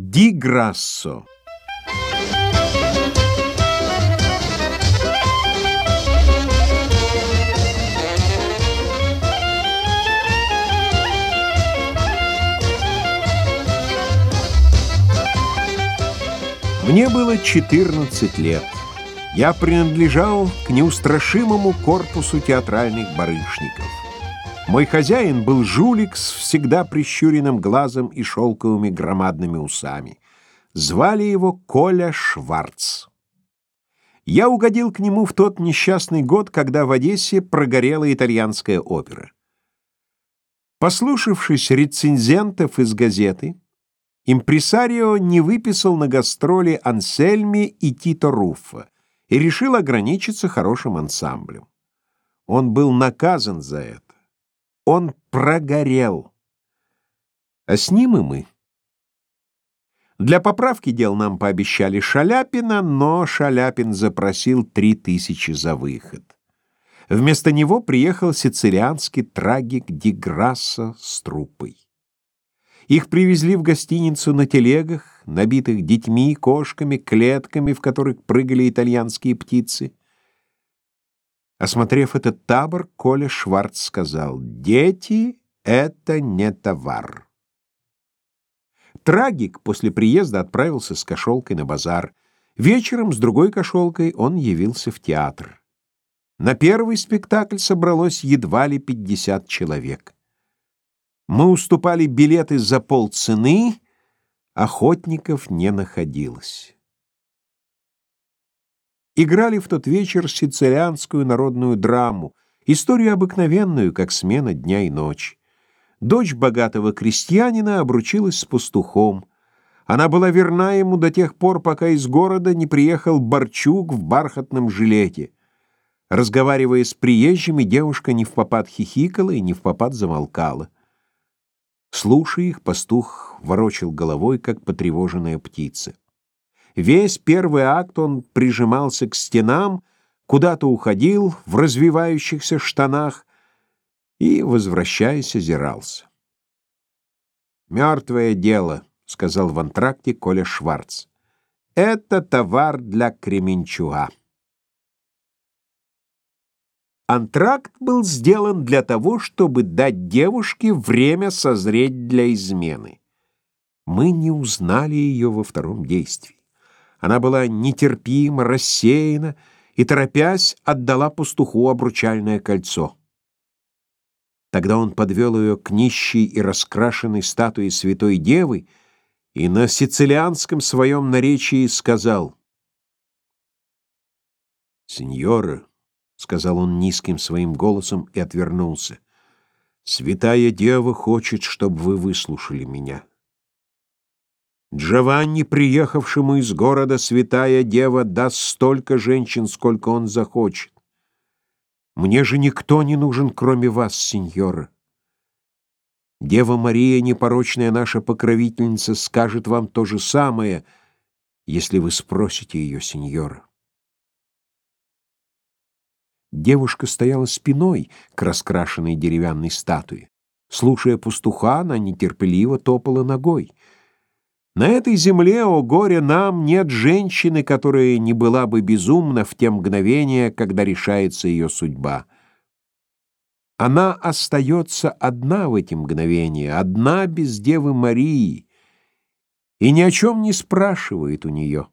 Ди Грассо Мне было 14 лет. Я принадлежал к неустрашимому корпусу театральных барышников. Мой хозяин был жулик с всегда прищуренным глазом и шелковыми громадными усами. Звали его Коля Шварц. Я угодил к нему в тот несчастный год, когда в Одессе прогорела итальянская опера. Послушавшись рецензентов из газеты, импресарио не выписал на гастроли Ансельми и Тито Руффа и решил ограничиться хорошим ансамблем. Он был наказан за это. Он прогорел. А с ним и мы. Для поправки дел нам пообещали Шаляпина, но Шаляпин запросил три тысячи за выход. Вместо него приехал сицилианский трагик Диграссо с труппой. Их привезли в гостиницу на телегах, набитых детьми, кошками, клетками, в которых прыгали итальянские птицы. Осмотрев этот табор, Коля Шварц сказал, «Дети — это не товар». Трагик после приезда отправился с кошелкой на базар. Вечером с другой кошелкой он явился в театр. На первый спектакль собралось едва ли пятьдесят человек. Мы уступали билеты за полцены, охотников не находилось играли в тот вечер сицилианскую народную драму, историю обыкновенную, как смена дня и ночи. Дочь богатого крестьянина обручилась с пастухом. Она была верна ему до тех пор, пока из города не приехал Борчук в бархатном жилете. Разговаривая с приезжими, девушка не в попад хихикала и не в попад замолкала. Слушая их, пастух ворочил головой, как потревоженная птица. Весь первый акт он прижимался к стенам, куда-то уходил в развивающихся штанах и, возвращаясь, озирался. «Мертвое дело», — сказал в антракте Коля Шварц. «Это товар для Кременчуга». Антракт был сделан для того, чтобы дать девушке время созреть для измены. Мы не узнали ее во втором действии. Она была нетерпима, рассеяна и, торопясь, отдала пастуху обручальное кольцо. Тогда он подвел ее к нищей и раскрашенной статуе Святой Девы и на сицилианском своем наречии сказал «Сеньора», — сказал он низким своим голосом и отвернулся, — «Святая Дева хочет, чтобы вы выслушали меня». Джованни, приехавшему из города, святая дева даст столько женщин, сколько он захочет. Мне же никто не нужен, кроме вас, сеньора. Дева Мария, непорочная наша покровительница, скажет вам то же самое, если вы спросите ее, сеньора. Девушка стояла спиной к раскрашенной деревянной статуе. Слушая пастуха, она нетерпеливо топала ногой — на этой земле, о горе нам, нет женщины, которая не была бы безумна в те мгновения, когда решается ее судьба. Она остается одна в эти мгновения, одна без Девы Марии, и ни о чем не спрашивает у нее.